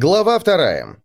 Глава вторая.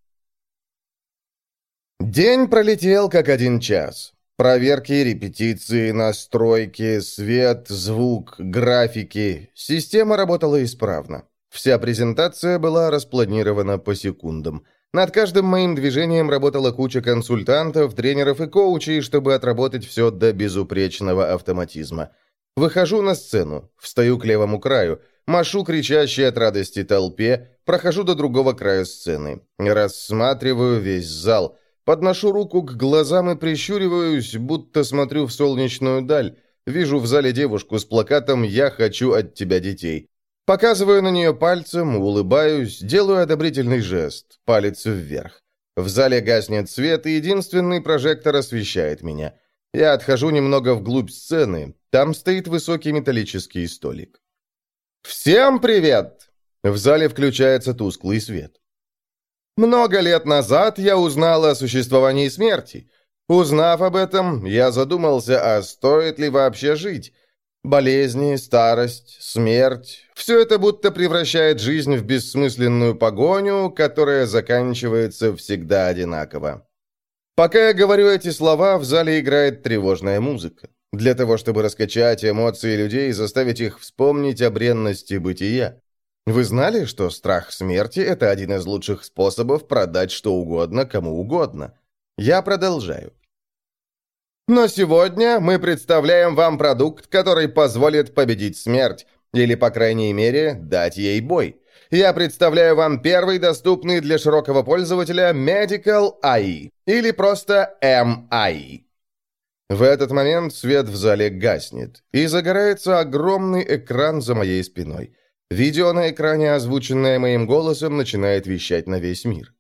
День пролетел как один час. Проверки, репетиции, настройки, свет, звук, графики. Система работала исправно. Вся презентация была распланирована по секундам. Над каждым моим движением работала куча консультантов, тренеров и коучей, чтобы отработать все до безупречного автоматизма. Выхожу на сцену, встаю к левому краю – машу кричащей от радости толпе, прохожу до другого края сцены. Рассматриваю весь зал. Подношу руку к глазам и прищуриваюсь, будто смотрю в солнечную даль. Вижу в зале девушку с плакатом «Я хочу от тебя детей». Показываю на нее пальцем, улыбаюсь, делаю одобрительный жест, палец вверх. В зале гаснет свет, и единственный прожектор освещает меня. Я отхожу немного вглубь сцены. Там стоит высокий металлический столик. «Всем привет!» В зале включается тусклый свет. Много лет назад я узнал о существовании смерти. Узнав об этом, я задумался, а стоит ли вообще жить. Болезни, старость, смерть – все это будто превращает жизнь в бессмысленную погоню, которая заканчивается всегда одинаково. Пока я говорю эти слова, в зале играет тревожная музыка. Для того, чтобы раскачать эмоции людей и заставить их вспомнить о бренности бытия. Вы знали, что страх смерти – это один из лучших способов продать что угодно кому угодно? Я продолжаю. Но сегодня мы представляем вам продукт, который позволит победить смерть, или, по крайней мере, дать ей бой. Я представляю вам первый доступный для широкого пользователя Medical AI, или просто MI. В этот момент свет в зале гаснет, и загорается огромный экран за моей спиной. Видео на экране, озвученное моим голосом, начинает вещать на весь мир.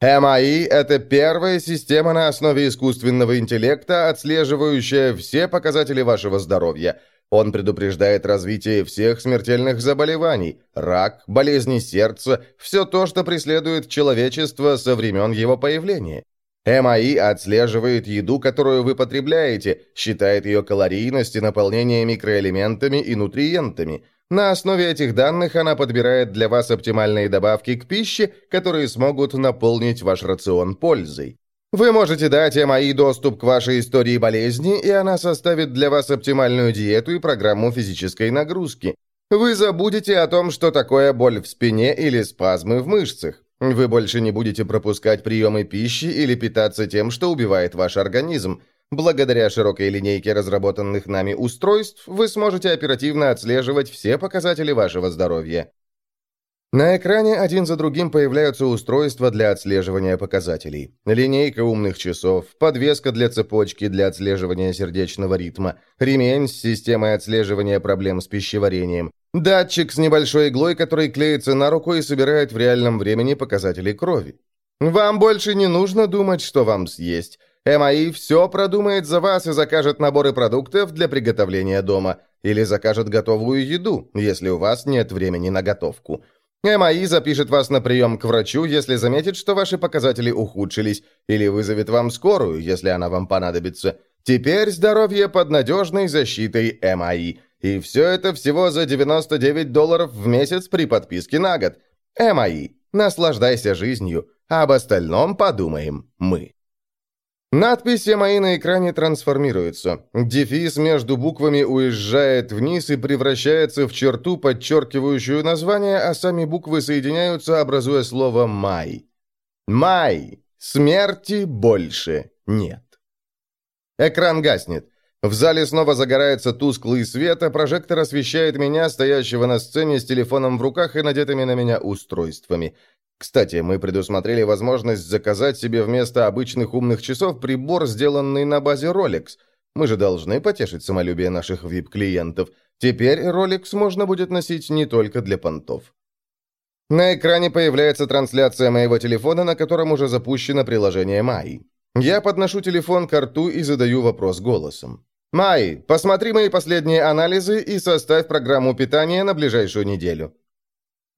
МАИ – это первая система на основе искусственного интеллекта, отслеживающая все показатели вашего здоровья. Он предупреждает развитие всех смертельных заболеваний – рак, болезни сердца, все то, что преследует человечество со времен его появления. МАИ отслеживает еду, которую вы потребляете, считает ее калорийность и наполнение микроэлементами и нутриентами. На основе этих данных она подбирает для вас оптимальные добавки к пище, которые смогут наполнить ваш рацион пользой. Вы можете дать МАИ доступ к вашей истории болезни, и она составит для вас оптимальную диету и программу физической нагрузки. Вы забудете о том, что такое боль в спине или спазмы в мышцах. Вы больше не будете пропускать приемы пищи или питаться тем, что убивает ваш организм. Благодаря широкой линейке разработанных нами устройств вы сможете оперативно отслеживать все показатели вашего здоровья. На экране один за другим появляются устройства для отслеживания показателей. Линейка умных часов, подвеска для цепочки для отслеживания сердечного ритма, ремень с системой отслеживания проблем с пищеварением, датчик с небольшой иглой, который клеится на руку и собирает в реальном времени показатели крови. Вам больше не нужно думать, что вам съесть. МАИ все продумает за вас и закажет наборы продуктов для приготовления дома. Или закажет готовую еду, если у вас нет времени на готовку. МАИ запишет вас на прием к врачу, если заметит, что ваши показатели ухудшились, или вызовет вам скорую, если она вам понадобится. Теперь здоровье под надежной защитой МАИ. И все это всего за 99 долларов в месяц при подписке на год. МАИ. Наслаждайся жизнью. Об остальном подумаем мы. Надписи мои на экране трансформируются. Дефис между буквами уезжает вниз и превращается в черту, подчеркивающую название, а сами буквы соединяются, образуя слово «май». «Май! Смерти больше нет». Экран гаснет. В зале снова загорается тусклый свет, а прожектор освещает меня, стоящего на сцене с телефоном в руках и надетыми на меня устройствами. Кстати, мы предусмотрели возможность заказать себе вместо обычных умных часов прибор, сделанный на базе Rolex. Мы же должны потешить самолюбие наших VIP-клиентов. Теперь Rolex можно будет носить не только для понтов. На экране появляется трансляция моего телефона, на котором уже запущено приложение Май. Я подношу телефон к рту и задаю вопрос голосом. «Май, посмотри мои последние анализы и составь программу питания на ближайшую неделю».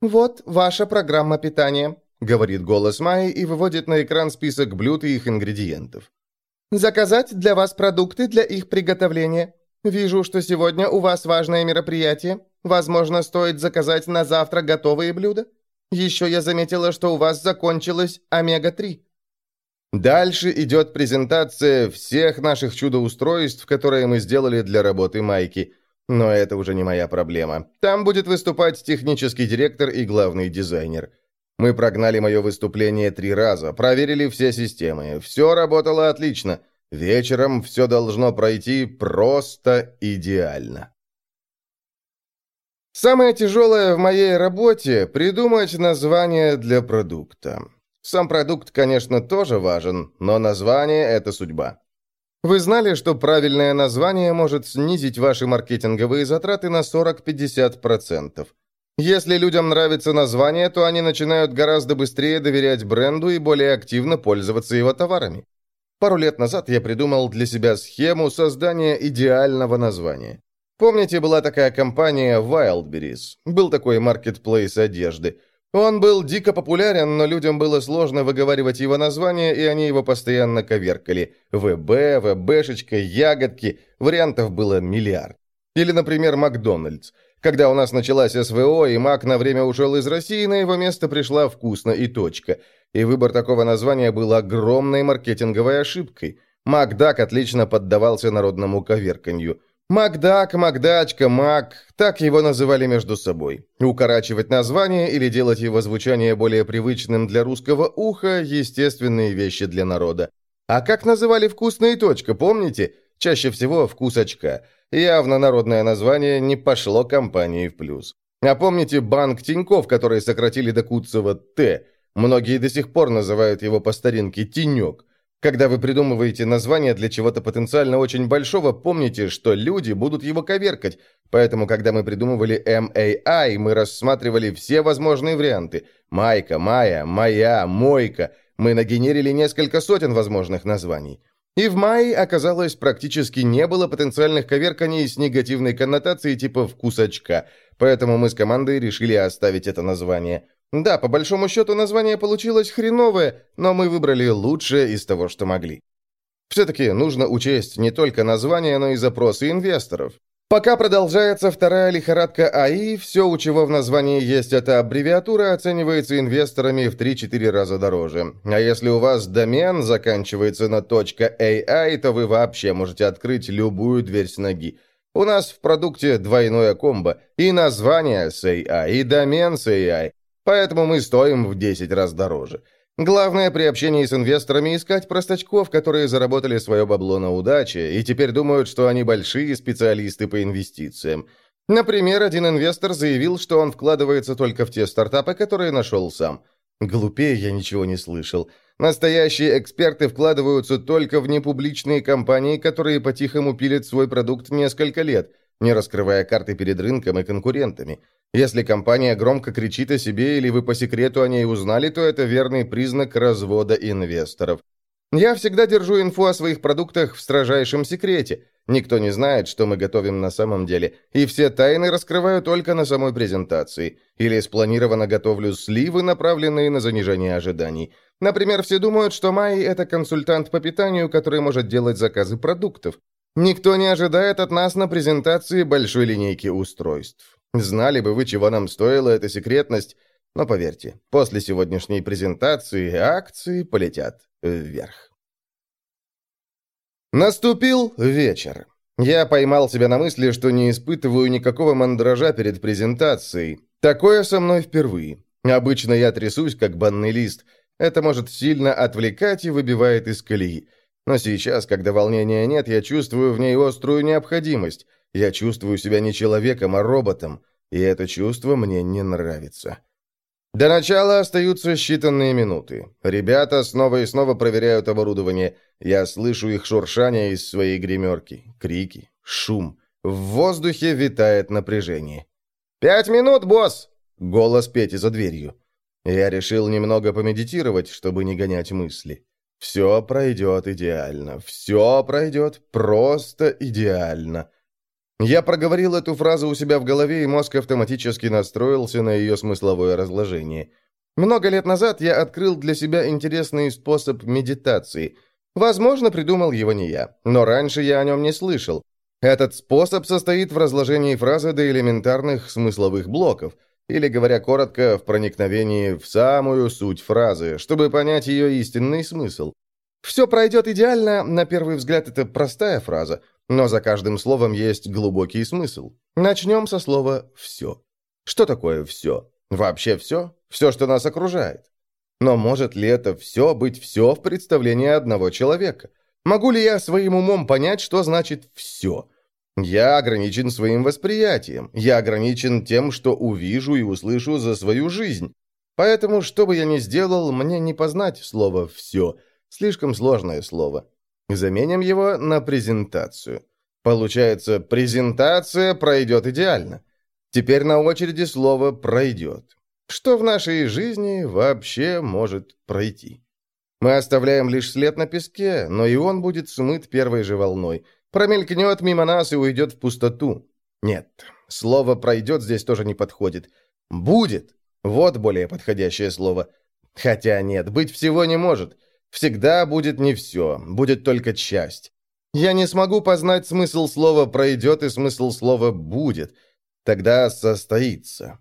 «Вот ваша программа питания», — говорит голос Майи и выводит на экран список блюд и их ингредиентов. «Заказать для вас продукты для их приготовления. Вижу, что сегодня у вас важное мероприятие. Возможно, стоит заказать на завтра готовые блюда. Еще я заметила, что у вас закончилась омега-3». Дальше идет презентация всех наших чудо-устройств, которые мы сделали для работы Майки. Но это уже не моя проблема. Там будет выступать технический директор и главный дизайнер. Мы прогнали мое выступление три раза, проверили все системы. Все работало отлично. Вечером все должно пройти просто идеально. Самое тяжелое в моей работе – придумать название для продукта. Сам продукт, конечно, тоже важен, но название – это судьба. Вы знали, что правильное название может снизить ваши маркетинговые затраты на 40-50%? Если людям нравится название, то они начинают гораздо быстрее доверять бренду и более активно пользоваться его товарами. Пару лет назад я придумал для себя схему создания идеального названия. Помните, была такая компания Wildberries? Был такой маркетплейс одежды. Он был дико популярен, но людям было сложно выговаривать его название, и они его постоянно коверкали. ВБ, ВБшечка, ягодки. Вариантов было миллиард. Или, например, Макдональдс. Когда у нас началась СВО, и Мак на время ушел из России, на его место пришла «Вкусно» и «Точка». И выбор такого названия был огромной маркетинговой ошибкой. Макдак отлично поддавался народному коверканью – Макдак, Макдачка, Мак – так его называли между собой. Укорачивать название или делать его звучание более привычным для русского уха – естественные вещи для народа. А как называли вкусная точка, помните? Чаще всего вкус очка. Явно народное название не пошло компании в плюс. А помните банк Тиньков, который сократили до Куцева «Т»? Многие до сих пор называют его по старинке «Тенек». Когда вы придумываете название для чего-то потенциально очень большого, помните, что люди будут его коверкать. Поэтому, когда мы придумывали MAI, мы рассматривали все возможные варианты. Майка, Майя, Моя, Мойка. Мы нагенерили несколько сотен возможных названий. И в мае, оказалось, практически не было потенциальных коверканий с негативной коннотацией типа «вкус очка», поэтому мы с командой решили оставить это название. Да, по большому счету название получилось хреновое, но мы выбрали лучшее из того, что могли. Все-таки нужно учесть не только название, но и запросы инвесторов. Пока продолжается вторая лихорадка АИ, все, у чего в названии есть эта аббревиатура, оценивается инвесторами в 3-4 раза дороже. А если у вас домен заканчивается на .ai, то вы вообще можете открыть любую дверь с ноги. У нас в продукте двойное комбо, и название с AI, и домен с AI. Поэтому мы стоим в 10 раз дороже. Главное при общении с инвесторами искать простачков, которые заработали свое бабло на удаче и теперь думают, что они большие специалисты по инвестициям. Например, один инвестор заявил, что он вкладывается только в те стартапы, которые нашел сам. Глупее я ничего не слышал. Настоящие эксперты вкладываются только в непубличные компании, которые по-тихому пилят свой продукт несколько лет, не раскрывая карты перед рынком и конкурентами. Если компания громко кричит о себе или вы по секрету о ней узнали, то это верный признак развода инвесторов. Я всегда держу инфу о своих продуктах в строжайшем секрете. Никто не знает, что мы готовим на самом деле, и все тайны раскрываю только на самой презентации. Или спланированно готовлю сливы, направленные на занижение ожиданий. Например, все думают, что Май – это консультант по питанию, который может делать заказы продуктов. Никто не ожидает от нас на презентации большой линейки устройств. Знали бы вы, чего нам стоила эта секретность, но поверьте, после сегодняшней презентации акции полетят вверх. Наступил вечер. Я поймал себя на мысли, что не испытываю никакого мандража перед презентацией. Такое со мной впервые. Обычно я трясусь, как банный лист. Это может сильно отвлекать и выбивает из колеи. Но сейчас, когда волнения нет, я чувствую в ней острую необходимость – я чувствую себя не человеком, а роботом, и это чувство мне не нравится. До начала остаются считанные минуты. Ребята снова и снова проверяют оборудование. Я слышу их шуршание из своей гримерки, крики, шум. В воздухе витает напряжение. «Пять минут, босс!» — голос Пети за дверью. Я решил немного помедитировать, чтобы не гонять мысли. Все пройдет идеально. Все пройдет просто идеально. Я проговорил эту фразу у себя в голове, и мозг автоматически настроился на ее смысловое разложение. Много лет назад я открыл для себя интересный способ медитации. Возможно, придумал его не я, но раньше я о нем не слышал. Этот способ состоит в разложении фразы до элементарных смысловых блоков. Или, говоря коротко, в проникновении в самую суть фразы, чтобы понять ее истинный смысл. «Все пройдет идеально», на первый взгляд, это простая фраза, но за каждым словом есть глубокий смысл. Начнем со слова «все». Что такое «все»? Вообще все? Все, что нас окружает. Но может ли это все быть все в представлении одного человека? Могу ли я своим умом понять, что значит «все»? Я ограничен своим восприятием. Я ограничен тем, что увижу и услышу за свою жизнь. Поэтому, что бы я ни сделал, мне не познать слово «все». Слишком сложное слово. Заменим его на презентацию. Получается, презентация пройдет идеально. Теперь на очереди слово «пройдет». Что в нашей жизни вообще может пройти? Мы оставляем лишь след на песке, но и он будет смыт первой же волной. Промелькнет мимо нас и уйдет в пустоту. Нет, слово «пройдет» здесь тоже не подходит. «Будет» — вот более подходящее слово. Хотя нет, быть всего не может. Всегда будет не все, будет только часть. Я не смогу познать смысл слова «пройдет» и смысл слова «будет». Тогда состоится.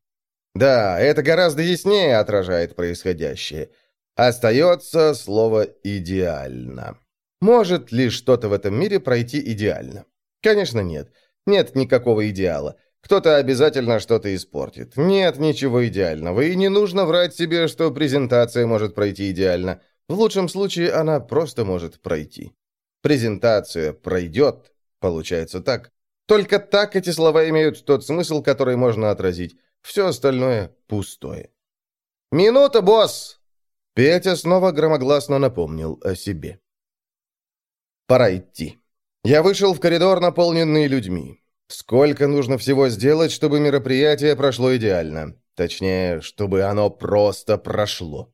Да, это гораздо яснее отражает происходящее. Остается слово «идеально». Может ли что-то в этом мире пройти идеально? Конечно, нет. Нет никакого идеала. Кто-то обязательно что-то испортит. Нет ничего идеального, и не нужно врать себе, что презентация может пройти идеально. В лучшем случае она просто может пройти. Презентация пройдет, получается так. Только так эти слова имеют тот смысл, который можно отразить. Все остальное пустое. «Минута, босс!» Петя снова громогласно напомнил о себе. «Пора идти». Я вышел в коридор, наполненный людьми. Сколько нужно всего сделать, чтобы мероприятие прошло идеально? Точнее, чтобы оно просто прошло.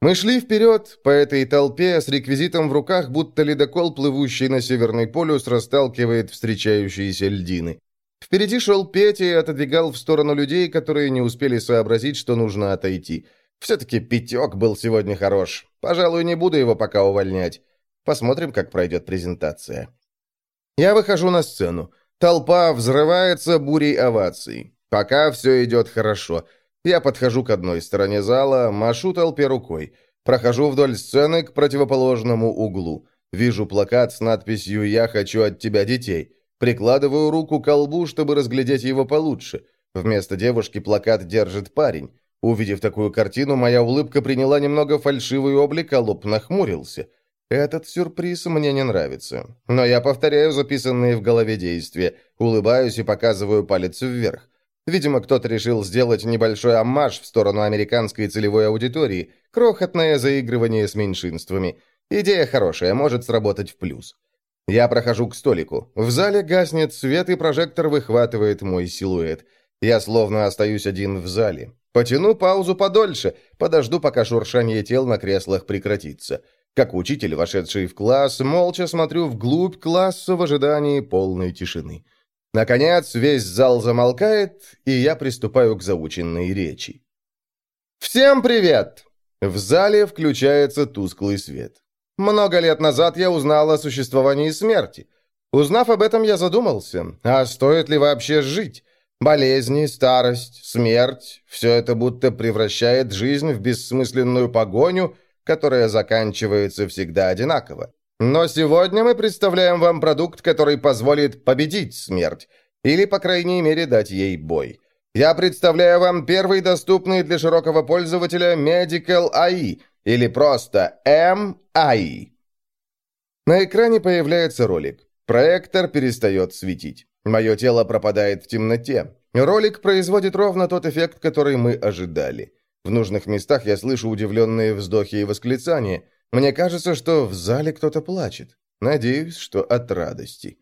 Мы шли вперед по этой толпе с реквизитом в руках, будто ледокол, плывущий на Северный полюс, расталкивает встречающиеся льдины. Впереди шел Петя и отодвигал в сторону людей, которые не успели сообразить, что нужно отойти. Все-таки Пятек был сегодня хорош. Пожалуй, не буду его пока увольнять. Посмотрим, как пройдет презентация. Я выхожу на сцену. Толпа взрывается бурей оваций. Пока все идет хорошо. Я подхожу к одной стороне зала, машу толпе рукой. Прохожу вдоль сцены к противоположному углу. Вижу плакат с надписью «Я хочу от тебя детей». Прикладываю руку к колбу, чтобы разглядеть его получше. Вместо девушки плакат держит парень. Увидев такую картину, моя улыбка приняла немного фальшивый облик, а лоб нахмурился. Этот сюрприз мне не нравится. Но я повторяю записанные в голове действия, улыбаюсь и показываю палец вверх. Видимо, кто-то решил сделать небольшой аммаж в сторону американской целевой аудитории, крохотное заигрывание с меньшинствами. Идея хорошая, может сработать в плюс. Я прохожу к столику. В зале гаснет свет, и прожектор выхватывает мой силуэт. Я словно остаюсь один в зале. Потяну паузу подольше, подожду, пока шуршание тел на креслах прекратится. Как учитель, вошедший в класс, молча смотрю вглубь класса в ожидании полной тишины. Наконец, весь зал замолкает, и я приступаю к заученной речи. «Всем привет!» В зале включается тусклый свет. Много лет назад я узнал о существовании смерти. Узнав об этом, я задумался, а стоит ли вообще жить? Болезни, старость, смерть – все это будто превращает жизнь в бессмысленную погоню, которая заканчивается всегда одинаково. Но сегодня мы представляем вам продукт, который позволит победить смерть, или, по крайней мере, дать ей бой. Я представляю вам первый доступный для широкого пользователя Medical AI, или просто MAI. На экране появляется ролик. Проектор перестает светить. Мое тело пропадает в темноте. Ролик производит ровно тот эффект, который мы ожидали. В нужных местах я слышу удивленные вздохи и восклицания – мне кажется, что в зале кто-то плачет. Надеюсь, что от радости.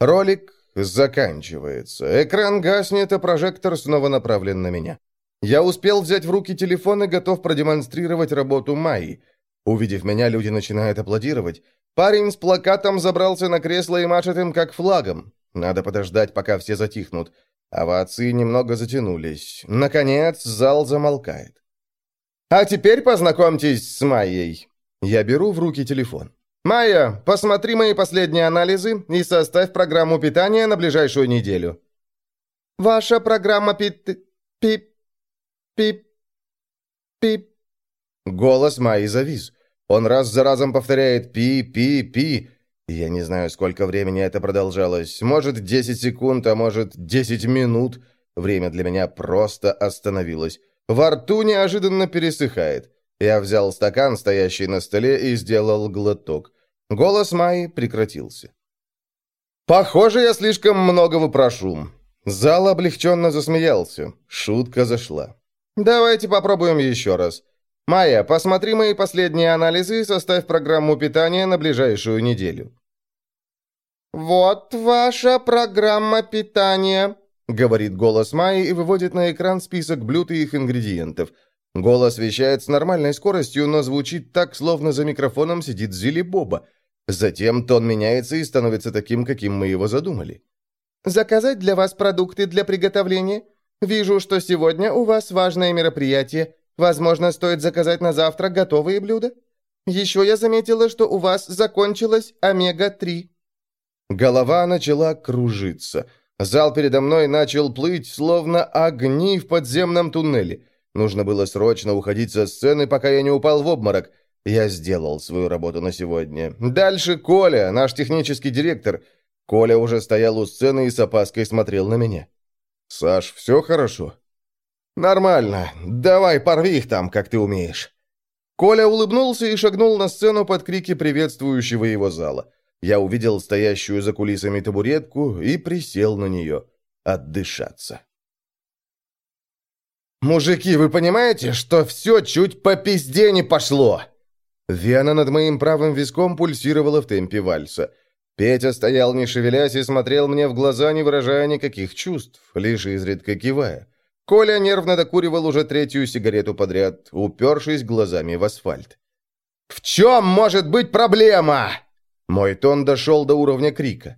Ролик заканчивается. Экран гаснет, а прожектор снова направлен на меня. Я успел взять в руки телефон и готов продемонстрировать работу Майи. Увидев меня, люди начинают аплодировать. Парень с плакатом забрался на кресло и машет им как флагом. Надо подождать, пока все затихнут. Овации немного затянулись. Наконец, зал замолкает. «А теперь познакомьтесь с Майей», я беру в руки телефон. «Майя, посмотри мои последние анализы и составь программу питания на ближайшую неделю». «Ваша программа пит... пи... Пип. Пип. Голос Майи завис. Он раз за разом повторяет «пи-пи-пи». Я не знаю, сколько времени это продолжалось. Может, 10 секунд, а может, 10 минут. Время для меня просто остановилось. Во рту неожиданно пересыхает. Я взял стакан, стоящий на столе, и сделал глоток. Голос Майи прекратился. «Похоже, я слишком многого прошу». Зал облегченно засмеялся. Шутка зашла. «Давайте попробуем еще раз. Майя, посмотри мои последние анализы и составь программу питания на ближайшую неделю». «Вот ваша программа питания», — говорит голос Майи и выводит на экран список блюд и их ингредиентов. Голос вещает с нормальной скоростью, но звучит так, словно за микрофоном сидит Зили Боба. Затем тон меняется и становится таким, каким мы его задумали. «Заказать для вас продукты для приготовления? Вижу, что сегодня у вас важное мероприятие. Возможно, стоит заказать на завтра готовые блюда? Еще я заметила, что у вас закончилась омега-3». Голова начала кружиться. Зал передо мной начал плыть, словно огни в подземном туннеле. Нужно было срочно уходить со сцены, пока я не упал в обморок. Я сделал свою работу на сегодня. Дальше Коля, наш технический директор. Коля уже стоял у сцены и с опаской смотрел на меня. «Саш, все хорошо?» «Нормально. Давай, порви их там, как ты умеешь». Коля улыбнулся и шагнул на сцену под крики приветствующего его зала. Я увидел стоящую за кулисами табуретку и присел на нее отдышаться. «Мужики, вы понимаете, что все чуть по пизде не пошло?» Вена над моим правым виском пульсировала в темпе вальса. Петя стоял не шевелясь и смотрел мне в глаза, не выражая никаких чувств, лишь изредка кивая. Коля нервно докуривал уже третью сигарету подряд, упершись глазами в асфальт. «В чем может быть проблема?» Мой тон дошел до уровня крика.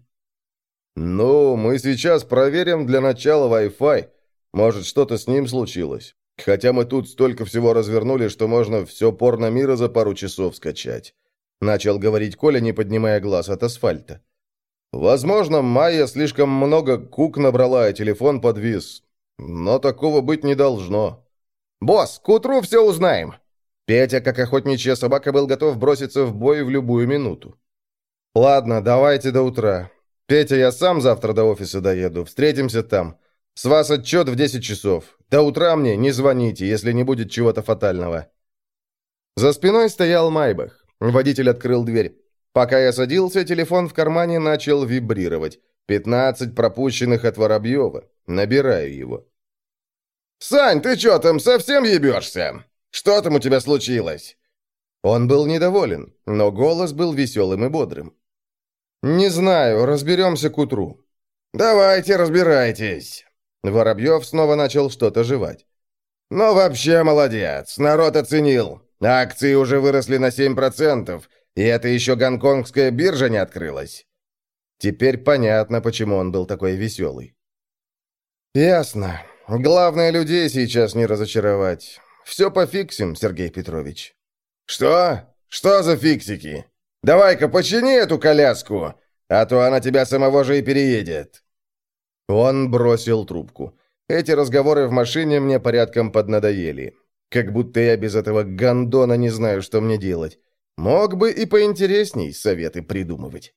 «Ну, мы сейчас проверим для начала Wi-Fi. Может, что-то с ним случилось. Хотя мы тут столько всего развернули, что можно все порно мира за пару часов скачать», — начал говорить Коля, не поднимая глаз от асфальта. «Возможно, Майя слишком много кук набрала, и телефон подвис. Но такого быть не должно». «Босс, к утру все узнаем!» Петя, как охотничья собака, был готов броситься в бой в любую минуту. «Ладно, давайте до утра. Петя, я сам завтра до офиса доеду. Встретимся там. С вас отчет в 10 часов. До утра мне не звоните, если не будет чего-то фатального». За спиной стоял Майбах. Водитель открыл дверь. Пока я садился, телефон в кармане начал вибрировать. 15 пропущенных от Воробьева. Набираю его. «Сань, ты что там, совсем ебешься? Что там у тебя случилось?» Он был недоволен, но голос был веселым и бодрым. «Не знаю, разберемся к утру». «Давайте разбирайтесь». Воробьев снова начал что-то жевать. «Ну вообще молодец, народ оценил. Акции уже выросли на 7%, и это еще гонконгская биржа не открылась». Теперь понятно, почему он был такой веселый. «Ясно. Главное, людей сейчас не разочаровать. Все пофиксим, Сергей Петрович». «Что? Что за фиксики?» Давай-ка почини эту коляску, а то она тебя самого же и переедет». Он бросил трубку. Эти разговоры в машине мне порядком поднадоели. Как будто я без этого гондона не знаю, что мне делать. Мог бы и поинтересней советы придумывать.